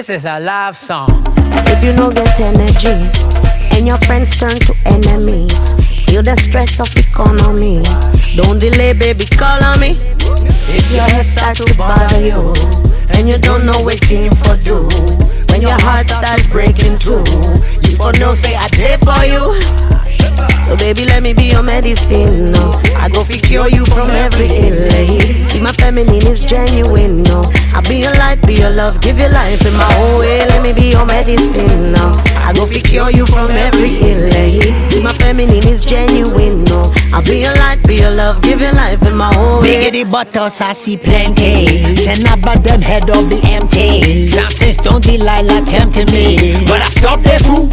This is a love song. If you no get energy and your friends turn to enemies, feel the stress of economy. Don't delay, baby, call on me. If your head start to bother you and you don't know what team for do, when your heart starts breaking too, you for no say I did for you. So baby, let me be your medicine, no. I go fi cure you from every ill. eh. See my feminine is genuine, no. I be your light, be your love, give you life in my own way. Let me be your medicine, no. I go fi cure you from every ill. eh. See my feminine is genuine, no. I be your light, be your love, give you life in my own way. Biggity butters, I see plenty. Send about them head up be empty. Success don't Delilah tempting me. But I stop that fool.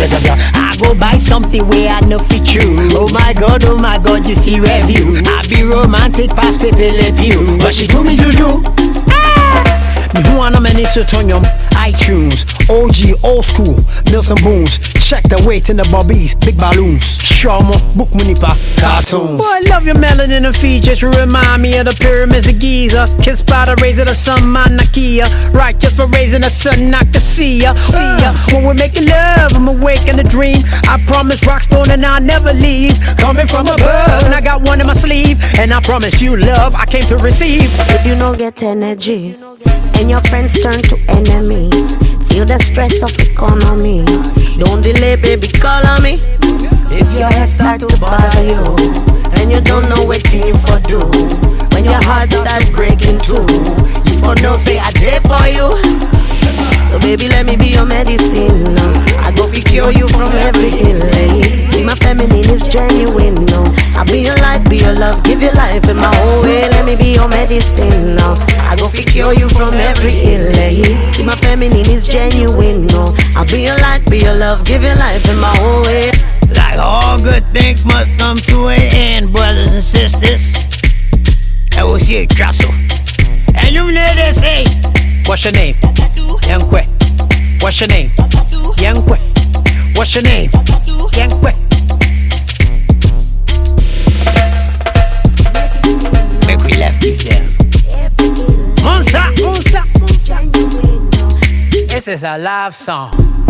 I go buy something where I know fit you. Oh my god, oh my god, you see review. I be romantic past people you. But she do me juju. Ah! Me who wanna many sotonyum iTunes, OG, old school, Milson Booms. Check the weight in the bobbies, big balloons. Shawmo, book munipa, cartoons. Boy, I love your melanin and features. You remind me of the pyramids of Giza. Kiss by the rays of the sun, Manakia. Right, just for raising the sun, I can see ya. See ya. Ah. When we're making love, I'm awake in a dream. I promise Rockstone and I'll never leave. Coming from above, and I got one in my sleeve. And I promise you love, I came to receive. If you don't get energy and your friends turn to enemies, feel the stress of economy. Don't delay, baby, call on me. If your head start to bother you and you don't know what team for do, when your heart start breaking too, you for no say I did for you. So baby, let me be your medicine. No. I go fi cure you from every ill. eh. See my feminine is genuine. No, I be your light, be your love, give you life in my your medicine. No, I go fi cure you from every ill. See my feminine is genuine. No, I'll be your light, be your love, give your life in my own way. Like all good things must come to an end, brothers and sisters. That was it, Castle. And you know they say, What's your name? Yankwe. What's your name? Yankwe. What's your name? Yankwe. This is a love song.